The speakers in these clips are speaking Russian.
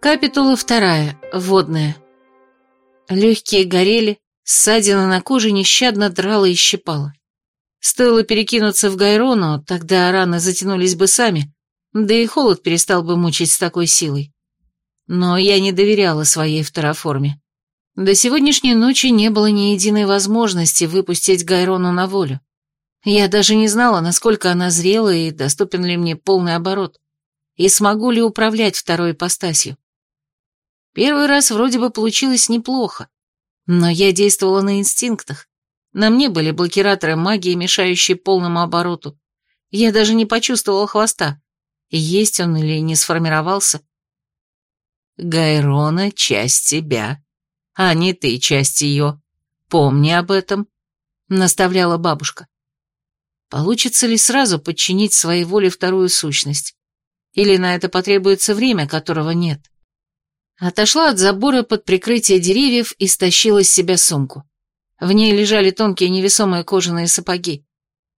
Капитула вторая. Водная. Легкие горели, ссадина на коже нещадно драла и щипала. Стоило перекинуться в Гайрону, тогда раны затянулись бы сами, да и холод перестал бы мучить с такой силой. Но я не доверяла своей второформе. До сегодняшней ночи не было ни единой возможности выпустить Гайрону на волю. Я даже не знала, насколько она зрела и доступен ли мне полный оборот, и смогу ли управлять второй ипостасью. Первый раз вроде бы получилось неплохо, но я действовала на инстинктах. На мне были блокираторы магии, мешающие полному обороту. Я даже не почувствовала хвоста, есть он или не сформировался. Гайрона — часть тебя, а не ты часть ее. Помни об этом, — наставляла бабушка. Получится ли сразу подчинить своей воле вторую сущность? Или на это потребуется время, которого нет? Отошла от забора под прикрытие деревьев и стащила с себя сумку. В ней лежали тонкие невесомые кожаные сапоги,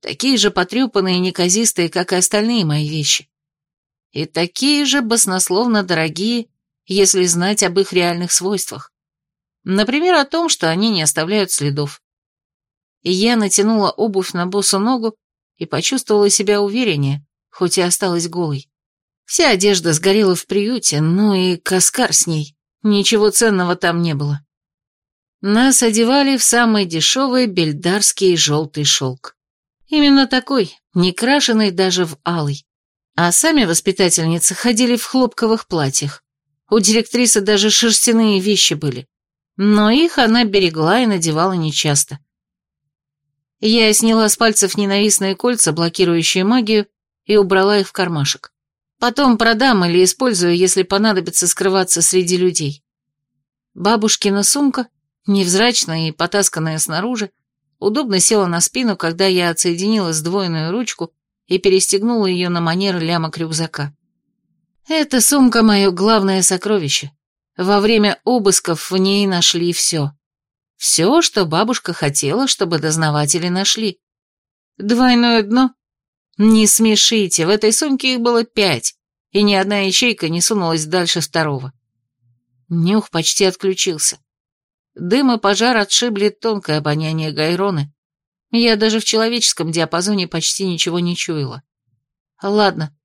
такие же потрепанные и неказистые, как и остальные мои вещи. И такие же баснословно дорогие, если знать об их реальных свойствах. Например, о том, что они не оставляют следов. И я натянула обувь на босу ногу и почувствовала себя увереннее, хоть и осталась голой. Вся одежда сгорела в приюте, ну и каскар с ней. Ничего ценного там не было. Нас одевали в самый дешевый бельдарский желтый шелк. Именно такой, не крашеный даже в алый. А сами воспитательницы ходили в хлопковых платьях. У директрисы даже шерстяные вещи были. Но их она берегла и надевала нечасто. Я сняла с пальцев ненавистные кольца, блокирующие магию, и убрала их в кармашек. Потом продам или использую, если понадобится скрываться среди людей. Бабушкина сумка, невзрачная и потасканная снаружи, удобно села на спину, когда я отсоединила сдвоенную ручку и перестегнула ее на манер лямок рюкзака. Эта сумка — мое главное сокровище. Во время обысков в ней нашли все. Все, что бабушка хотела, чтобы дознаватели нашли. Двойное дно? Не смешите, в этой сумке их было пять, и ни одна ячейка не сунулась дальше второго. Нюх почти отключился. Дым и пожар отшибли тонкое обоняние Гайроны. Я даже в человеческом диапазоне почти ничего не чуяла. Ладно.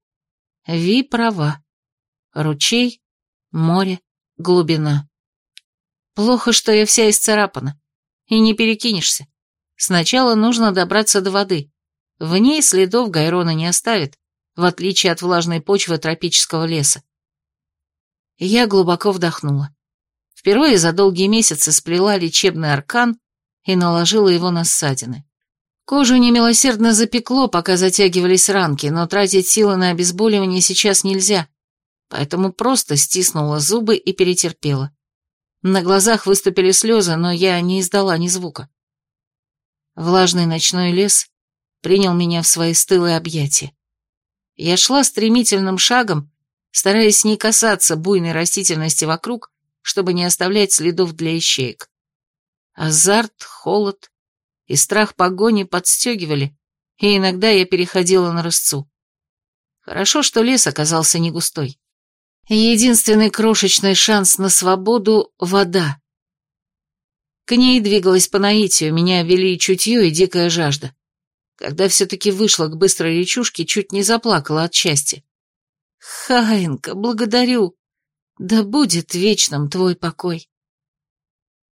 Ви права. Ручей, море, глубина. Плохо, что я вся исцарапана. И не перекинешься. Сначала нужно добраться до воды. В ней следов Гайрона не оставит, в отличие от влажной почвы тропического леса. Я глубоко вдохнула. Впервые за долгие месяцы сплела лечебный аркан и наложила его на ссадины. Кожу немилосердно запекло, пока затягивались ранки, но тратить силы на обезболивание сейчас нельзя, поэтому просто стиснула зубы и перетерпела. На глазах выступили слезы, но я не издала ни звука. Влажный ночной лес принял меня в свои стылые объятия. Я шла стремительным шагом, стараясь не касаться буйной растительности вокруг, чтобы не оставлять следов для ищеек. Азарт, холод и страх погони подстегивали, и иногда я переходила на рысцу. Хорошо, что лес оказался не густой. Единственный крошечный шанс на свободу — вода. К ней двигалась по наитию, меня вели чутье и дикая жажда. Когда все-таки вышла к быстрой речушке, чуть не заплакала от счастья. «Хаинка, благодарю! Да будет вечным твой покой!»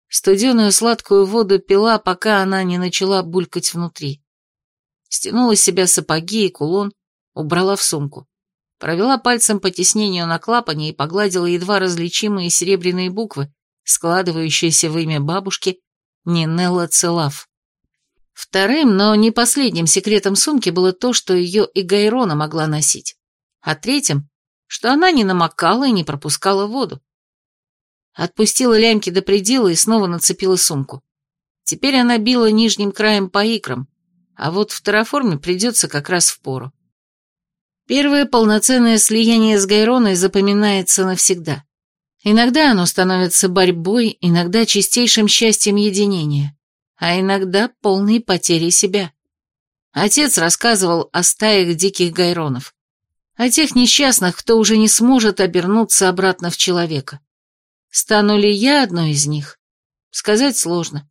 Студеную сладкую воду пила, пока она не начала булькать внутри. Стянула с себя сапоги и кулон, убрала в сумку провела пальцем по тиснению на клапане и погладила едва различимые серебряные буквы, складывающиеся в имя бабушки Нинелла Целав. Вторым, но не последним секретом сумки было то, что ее и Гайрона могла носить, а третьим, что она не намокала и не пропускала воду. Отпустила лямки до предела и снова нацепила сумку. Теперь она била нижним краем по икрам, а вот в тераформе придется как раз в пору. Первое полноценное слияние с Гайроной запоминается навсегда. Иногда оно становится борьбой, иногда чистейшим счастьем единения, а иногда полной потерей себя. Отец рассказывал о стаях диких гайронов. О тех несчастных, кто уже не сможет обернуться обратно в человека. Стану ли я одной из них? Сказать сложно.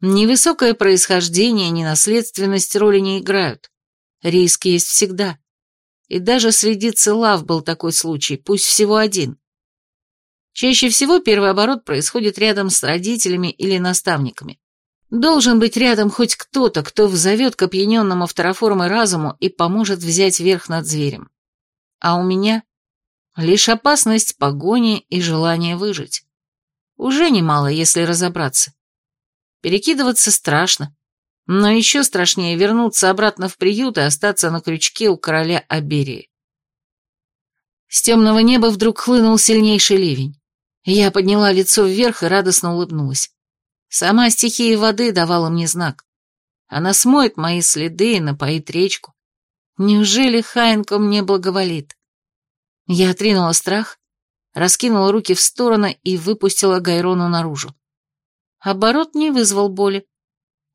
Ни высокое происхождение, ни наследственность роли не играют. Риск есть всегда. И даже среди целав был такой случай, пусть всего один. Чаще всего первый оборот происходит рядом с родителями или наставниками. Должен быть рядом хоть кто-то, кто взовет к опьяненному второформой разуму и поможет взять верх над зверем. А у меня лишь опасность погони и желание выжить. Уже немало, если разобраться. Перекидываться страшно, но еще страшнее вернуться обратно в приют и остаться на крючке у короля Аберии. С темного неба вдруг хлынул сильнейший ливень. Я подняла лицо вверх и радостно улыбнулась. Сама стихия воды давала мне знак. Она смоет мои следы и напоит речку. Неужели Хайнко мне благоволит? Я отринула страх, раскинула руки в стороны и выпустила Гайрону наружу. Оборот не вызвал боли.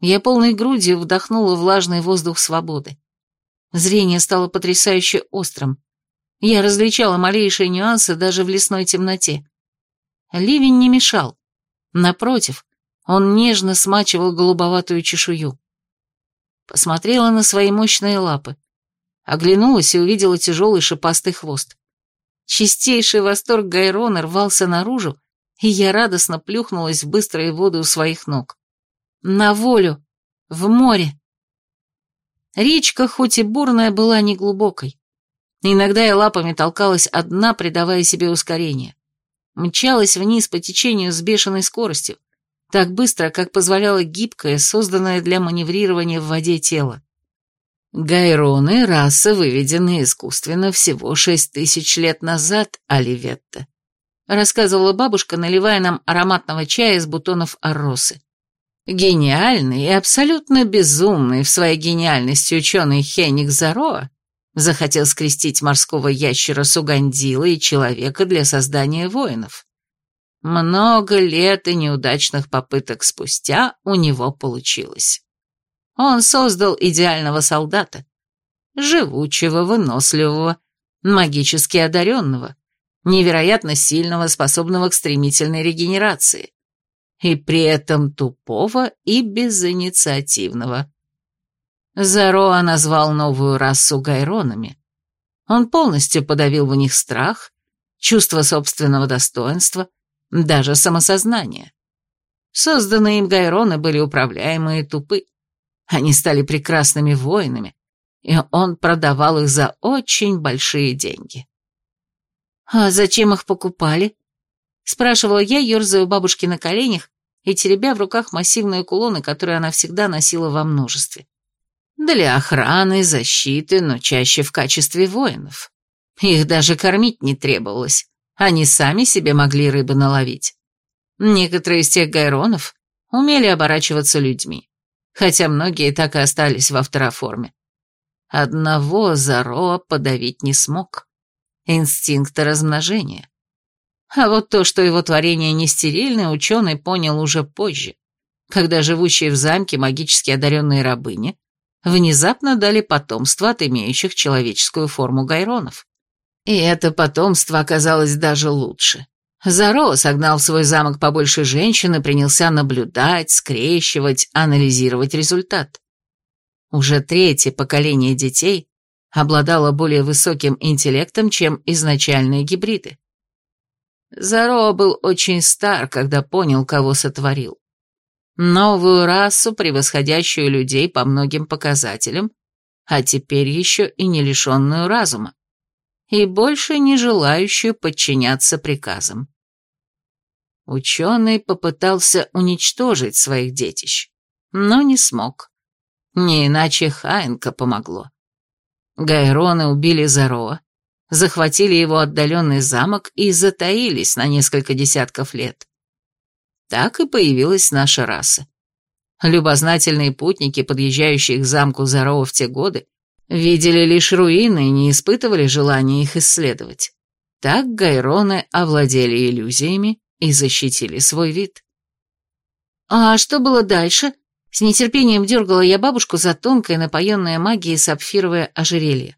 Я полной грудью вдохнула влажный воздух свободы. Зрение стало потрясающе острым. Я различала малейшие нюансы даже в лесной темноте. Ливень не мешал. Напротив, он нежно смачивал голубоватую чешую. Посмотрела на свои мощные лапы. Оглянулась и увидела тяжелый шипастый хвост. Чистейший восторг Гайрона рвался наружу, и я радостно плюхнулась в быстрые воды у своих ног. На волю! В море! Речка, хоть и бурная, была неглубокой. Иногда я лапами толкалась одна, придавая себе ускорение. Мчалась вниз по течению с бешеной скоростью, так быстро, как позволяло гибкое, созданное для маневрирования в воде тело. Гайроны — раса, выведенная искусственно всего шесть тысяч лет назад, Оливетта рассказывала бабушка, наливая нам ароматного чая из бутонов оросы. Гениальный и абсолютно безумный в своей гениальности ученый Хеник Зароа захотел скрестить морского ящера с угандила и человека для создания воинов. Много лет и неудачных попыток спустя у него получилось. Он создал идеального солдата, живучего, выносливого, магически одаренного, невероятно сильного, способного к стремительной регенерации. И при этом тупого и безинициативного. Зароа назвал новую расу гайронами. Он полностью подавил в них страх, чувство собственного достоинства, даже самосознание. Созданные им гайроны были управляемые и тупы. Они стали прекрасными воинами, и он продавал их за очень большие деньги. «А зачем их покупали?» Спрашивала я, ерзая у бабушки на коленях и теребя в руках массивные кулоны, которые она всегда носила во множестве. Для охраны, защиты, но чаще в качестве воинов. Их даже кормить не требовалось. Они сами себе могли рыбы наловить. Некоторые из тех гайронов умели оборачиваться людьми, хотя многие так и остались во второформе. Одного Зароа подавить не смог инстинкта размножения. А вот то, что его творение не стерильное, ученый понял уже позже, когда живущие в замке магически одаренные рабыни внезапно дали потомство от имеющих человеческую форму гайронов. И это потомство оказалось даже лучше. Заро согнал в свой замок побольше женщин и принялся наблюдать, скрещивать, анализировать результат. Уже третье поколение детей обладала более высоким интеллектом, чем изначальные гибриды. Заро был очень стар, когда понял, кого сотворил. Новую расу, превосходящую людей по многим показателям, а теперь еще и не лишенную разума, и больше не желающую подчиняться приказам. Ученый попытался уничтожить своих детищ, но не смог. Не иначе Хайнка помогло. Гайроны убили Зароа, захватили его отдаленный замок и затаились на несколько десятков лет. Так и появилась наша раса. Любознательные путники, подъезжающие к замку Зароа в те годы, видели лишь руины и не испытывали желания их исследовать. Так гайроны овладели иллюзиями и защитили свой вид. «А что было дальше?» С нетерпением дергала я бабушку за тонкое, напоенное магией сапфировое ожерелье.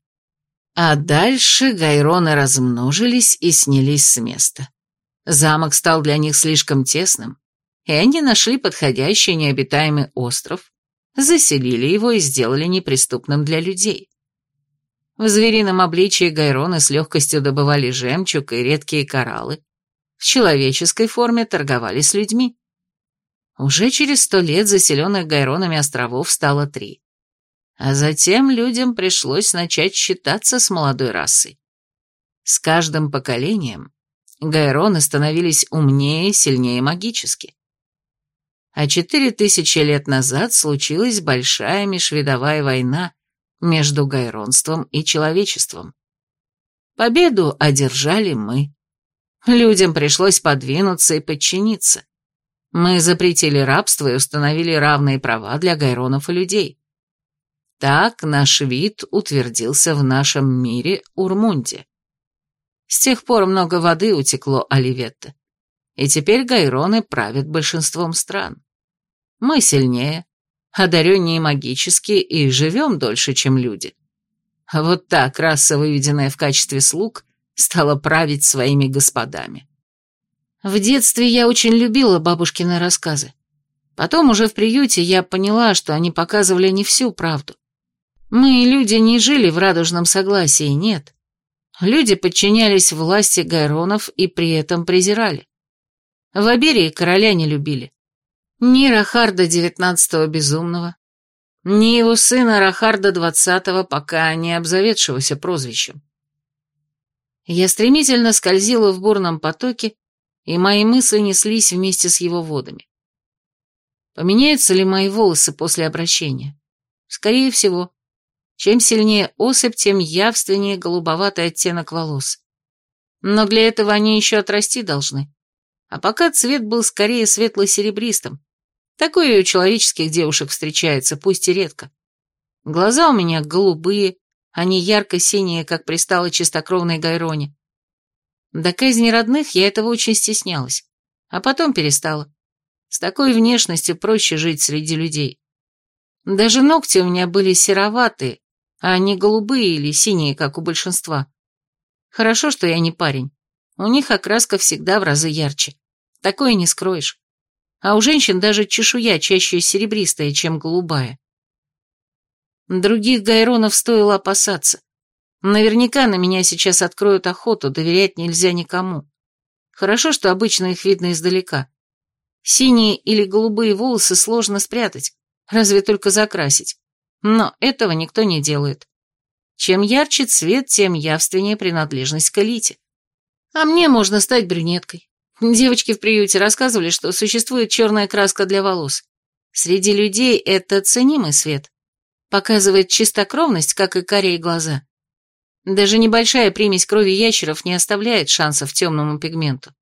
А дальше гайроны размножились и снялись с места. Замок стал для них слишком тесным, и они нашли подходящий необитаемый остров, заселили его и сделали неприступным для людей. В зверином обличии гайроны с легкостью добывали жемчуг и редкие кораллы, в человеческой форме торговали с людьми. Уже через сто лет заселенных гайронами островов стало три. А затем людям пришлось начать считаться с молодой расой. С каждым поколением гайроны становились умнее сильнее магически. А четыре тысячи лет назад случилась большая межвидовая война между гайронством и человечеством. Победу одержали мы. Людям пришлось подвинуться и подчиниться. Мы запретили рабство и установили равные права для гайронов и людей. Так наш вид утвердился в нашем мире Урмунде. С тех пор много воды утекло Оливетте, и теперь гайроны правят большинством стран. Мы сильнее, одареннее магически и живем дольше, чем люди. Вот так раса, выведенная в качестве слуг, стала править своими господами. В детстве я очень любила бабушкины рассказы. Потом уже в приюте я поняла, что они показывали не всю правду. Мы, люди, не жили в радужном согласии, нет. Люди подчинялись власти гайронов и при этом презирали. В Аберии короля не любили. Ни Рахарда девятнадцатого безумного, ни его сына Рахарда двадцатого, пока не обзаведшегося прозвищем. Я стремительно скользила в бурном потоке, и мои мысли неслись вместе с его водами. Поменяются ли мои волосы после обращения? Скорее всего. Чем сильнее особь, тем явственнее голубоватый оттенок волос. Но для этого они еще отрасти должны. А пока цвет был скорее светло-серебристым. Такое у человеческих девушек встречается, пусть и редко. Глаза у меня голубые, а не ярко-синие, как пристало чистокровной Гайроне. До казни родных я этого очень стеснялась, а потом перестала. С такой внешностью проще жить среди людей. Даже ногти у меня были сероватые, а не голубые или синие, как у большинства. Хорошо, что я не парень. У них окраска всегда в разы ярче. Такое не скроешь. А у женщин даже чешуя чаще серебристая, чем голубая. Других гайронов стоило опасаться. Наверняка на меня сейчас откроют охоту, доверять нельзя никому. Хорошо, что обычно их видно издалека. Синие или голубые волосы сложно спрятать, разве только закрасить. Но этого никто не делает. Чем ярче цвет, тем явственнее принадлежность к элите. А мне можно стать брюнеткой. Девочки в приюте рассказывали, что существует черная краска для волос. Среди людей это ценимый свет. Показывает чистокровность, как и корей глаза. Даже небольшая примесь крови ящеров не оставляет шансов темному пигменту.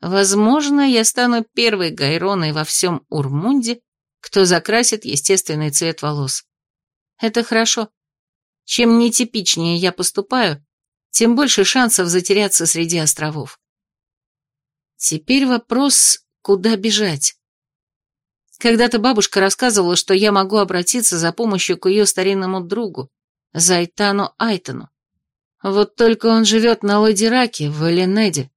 Возможно, я стану первой гайроной во всем Урмунде, кто закрасит естественный цвет волос. Это хорошо. Чем нетипичнее я поступаю, тем больше шансов затеряться среди островов. Теперь вопрос, куда бежать? Когда-то бабушка рассказывала, что я могу обратиться за помощью к ее старинному другу, Зайтану Айтану. Вот только он живет на Ладираке, в Эленеде.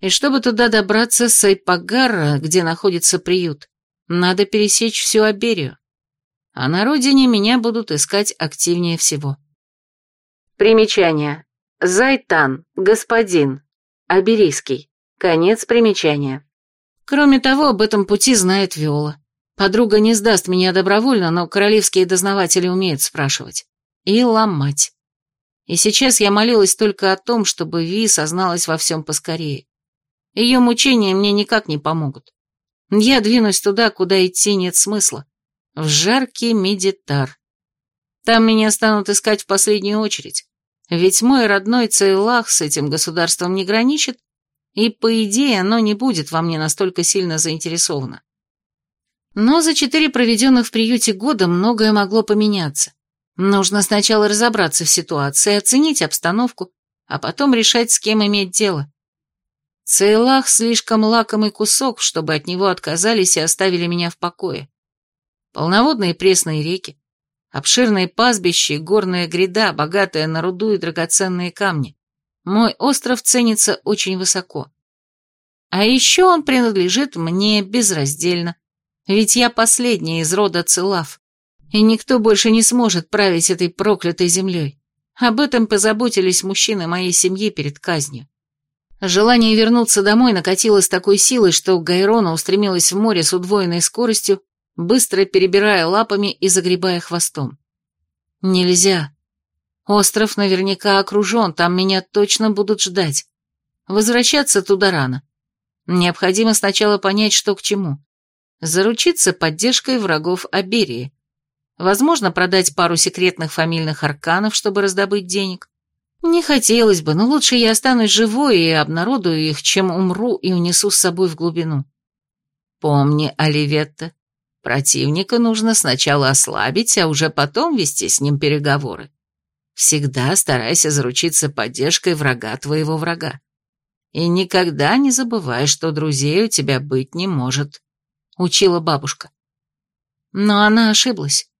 И чтобы туда добраться с Айпагарра, где находится приют, надо пересечь всю Аберию. А на родине меня будут искать активнее всего. Примечание. Зайтан, господин. Аберийский. Конец примечания. Кроме того, об этом пути знает Виола. Подруга не сдаст меня добровольно, но королевские дознаватели умеют спрашивать и ломать. И сейчас я молилась только о том, чтобы Ви созналась во всем поскорее. Ее мучения мне никак не помогут. Я двинусь туда, куда идти нет смысла. В жаркий медитар. Там меня станут искать в последнюю очередь. Ведь мой родной Цейлах с этим государством не граничит, и, по идее, оно не будет во мне настолько сильно заинтересовано. Но за четыре проведенных в приюте года многое могло поменяться. Нужно сначала разобраться в ситуации, оценить обстановку, а потом решать, с кем иметь дело. Цейлах слишком лакомый кусок, чтобы от него отказались и оставили меня в покое. Полноводные пресные реки, Обширные пастбища и горная гряда, богатая на руду и драгоценные камни. Мой остров ценится очень высоко. А еще он принадлежит мне безраздельно, ведь я последняя из рода Целав, и никто больше не сможет править этой проклятой землей. Об этом позаботились мужчины моей семьи перед казнью. Желание вернуться домой накатило с такой силой, что Гайрона устремилась в море с удвоенной скоростью, быстро перебирая лапами и загребая хвостом. Нельзя. Остров наверняка окружен, там меня точно будут ждать. Возвращаться туда рано. Необходимо сначала понять, что к чему. Заручиться поддержкой врагов Аберии. Возможно, продать пару секретных фамильных арканов, чтобы раздобыть денег. Не хотелось бы, но лучше я останусь живой и обнародую их, чем умру и унесу с собой в глубину. Помни, Оливетта, противника нужно сначала ослабить, а уже потом вести с ним переговоры. Всегда старайся заручиться поддержкой врага твоего врага. И никогда не забывай, что друзей у тебя быть не может, — учила бабушка. Но она ошиблась.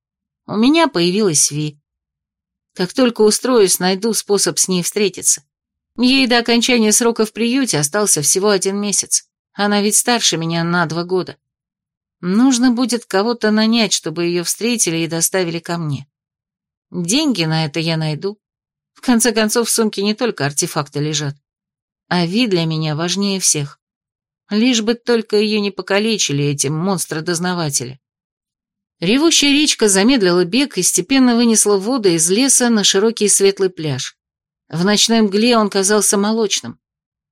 У меня появилась Ви. Как только устроюсь, найду способ с ней встретиться. Ей до окончания срока в приюте остался всего один месяц. Она ведь старше меня на два года. Нужно будет кого-то нанять, чтобы ее встретили и доставили ко мне. Деньги на это я найду. В конце концов, в сумке не только артефакты лежат. А Ви для меня важнее всех. Лишь бы только ее не покалечили эти монстры-дознаватели. Ревущая речка замедлила бег и степенно вынесла воду из леса на широкий светлый пляж. В ночной мгле он казался молочным.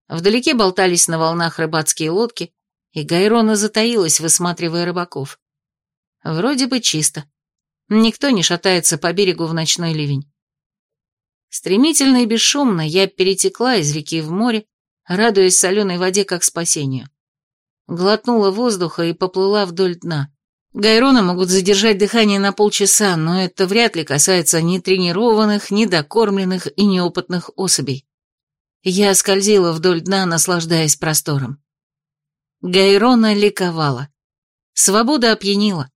Вдалеке болтались на волнах рыбацкие лодки, и Гайрона затаилась, высматривая рыбаков. Вроде бы чисто. Никто не шатается по берегу в ночной ливень. Стремительно и бесшумно я перетекла из реки в море, радуясь соленой воде как спасению. Глотнула воздуха и поплыла вдоль дна. Гайроны могут задержать дыхание на полчаса, но это вряд ли касается ни тренированных, ни докормленных и неопытных особей. Я скользила вдоль дна, наслаждаясь простором. Гайрона ликовала. Свобода опьянила.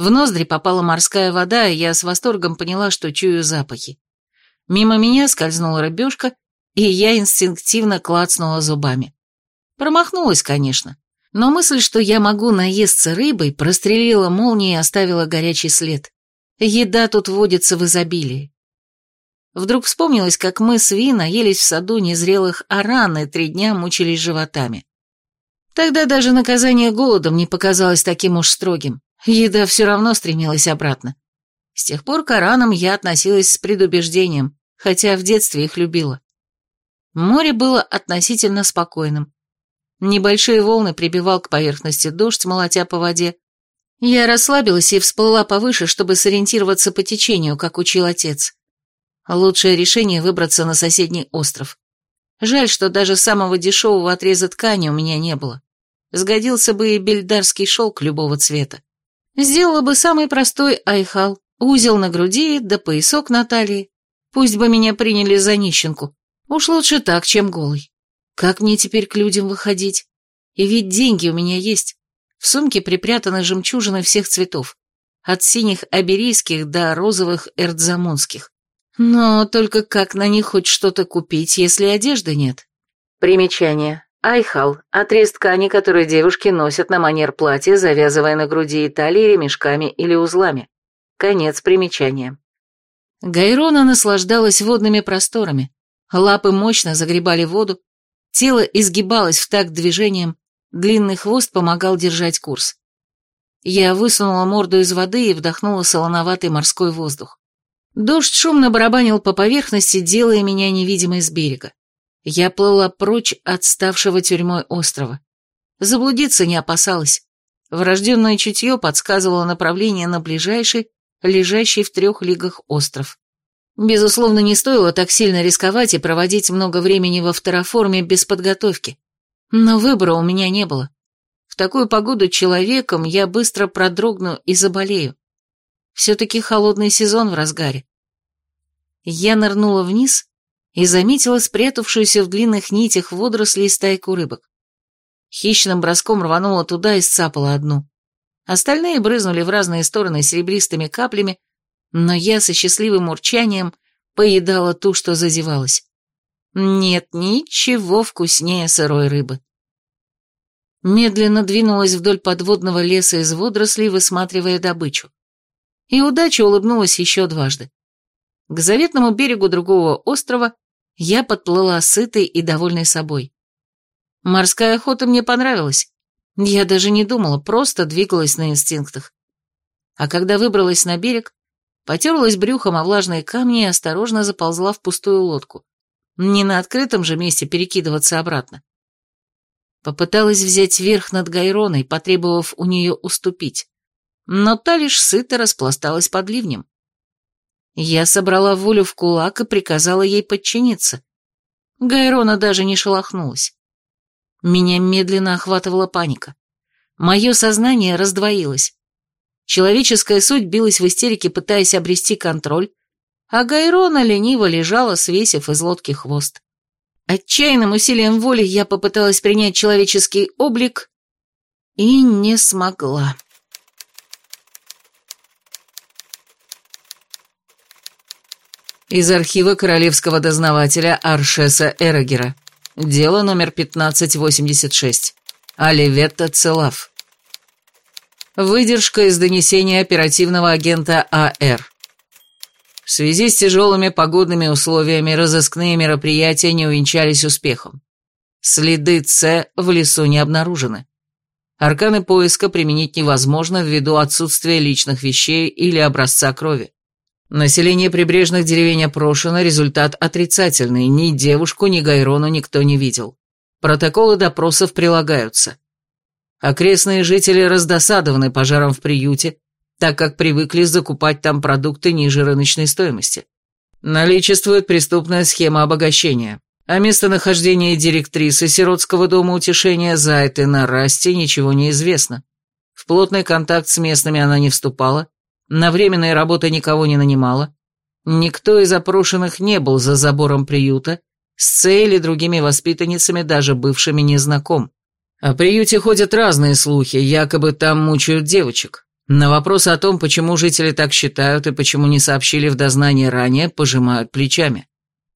В ноздри попала морская вода, и я с восторгом поняла, что чую запахи. Мимо меня скользнула рыбешка, и я инстинктивно клацнула зубами. Промахнулась, конечно. Но мысль, что я могу наесться рыбой, прострелила молнией и оставила горячий след. Еда тут водится в изобилии. Вдруг вспомнилось, как мы с Ви наелись в саду незрелых аран и три дня мучились животами. Тогда даже наказание голодом не показалось таким уж строгим. Еда все равно стремилась обратно. С тех пор к аранам я относилась с предубеждением, хотя в детстве их любила. Море было относительно спокойным. Небольшие волны прибивал к поверхности дождь, молотя по воде. Я расслабилась и всплыла повыше, чтобы сориентироваться по течению, как учил отец. Лучшее решение выбраться на соседний остров. Жаль, что даже самого дешевого отреза ткани у меня не было. Сгодился бы и бельдарский шелк любого цвета. Сделала бы самый простой айхал, узел на груди да поясок на талии. Пусть бы меня приняли за нищенку. Уж лучше так, чем голый. Как мне теперь к людям выходить? И ведь деньги у меня есть. В сумке припрятаны жемчужины всех цветов. От синих аберийских до розовых эрдзамонских. Но только как на них хоть что-то купить, если одежды нет? Примечание. Айхал – отрез ткани, который девушки носят на манер платья, завязывая на груди и талии ремешками или узлами. Конец примечания. Гайрона наслаждалась водными просторами. Лапы мощно загребали воду, Тело изгибалось в такт движением, длинный хвост помогал держать курс. Я высунула морду из воды и вдохнула солоноватый морской воздух. Дождь шумно барабанил по поверхности, делая меня невидимой с берега. Я плыла прочь от ставшего тюрьмой острова. Заблудиться не опасалась. Врожденное чутье подсказывало направление на ближайший, лежащий в трех лигах остров. Безусловно, не стоило так сильно рисковать и проводить много времени во второформе без подготовки. Но выбора у меня не было. В такую погоду человеком я быстро продрогну и заболею. Все-таки холодный сезон в разгаре. Я нырнула вниз и заметила спрятавшуюся в длинных нитях водорослей стайку рыбок. Хищным броском рванула туда и сцапала одну. Остальные брызнули в разные стороны серебристыми каплями, но я со счастливым урчанием поедала ту, что зазевалась. Нет ничего вкуснее сырой рыбы. Медленно двинулась вдоль подводного леса из водорослей, высматривая добычу. И удача улыбнулась еще дважды. К заветному берегу другого острова я подплыла сытой и довольной собой. Морская охота мне понравилась. Я даже не думала, просто двигалась на инстинктах. А когда выбралась на берег, потерлась брюхом о влажные камни и осторожно заползла в пустую лодку. Не на открытом же месте перекидываться обратно. Попыталась взять верх над Гайроной, потребовав у нее уступить, но та лишь сыто распласталась под ливнем. Я собрала волю в кулак и приказала ей подчиниться. Гайрона даже не шелохнулась. Меня медленно охватывала паника. Мое сознание раздвоилось. Человеческая суть билась в истерике, пытаясь обрести контроль, а Гайрона лениво лежала, свесив из лодки хвост. Отчаянным усилием воли я попыталась принять человеческий облик и не смогла. Из архива королевского дознавателя Аршеса Эрогера. Дело номер 1586. Оливетта Целав. Выдержка из донесения оперативного агента А.Р. В связи с тяжелыми погодными условиями разыскные мероприятия не увенчались успехом. Следы С в лесу не обнаружены. Арканы поиска применить невозможно ввиду отсутствия личных вещей или образца крови. Население прибрежных деревень опрошено, результат отрицательный, ни девушку, ни Гайрону никто не видел. Протоколы допросов прилагаются. Окрестные жители раздосадованы пожаром в приюте, так как привыкли закупать там продукты ниже рыночной стоимости. Наличествует преступная схема обогащения. О местонахождении директрисы сиротского дома утешения Зайты на Расте ничего не известно. В плотный контакт с местными она не вступала, на временные работы никого не нанимала, никто из опрошенных не был за забором приюта, с Цей или другими воспитанницами, даже бывшими, не знаком. О приюте ходят разные слухи, якобы там мучают девочек. На вопрос о том, почему жители так считают и почему не сообщили в дознании ранее, пожимают плечами.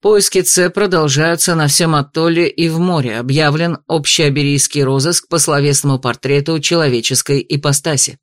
Поиски Ц продолжаются на всем атолле и в море, объявлен общеаберийский розыск по словесному портрету человеческой ипостаси.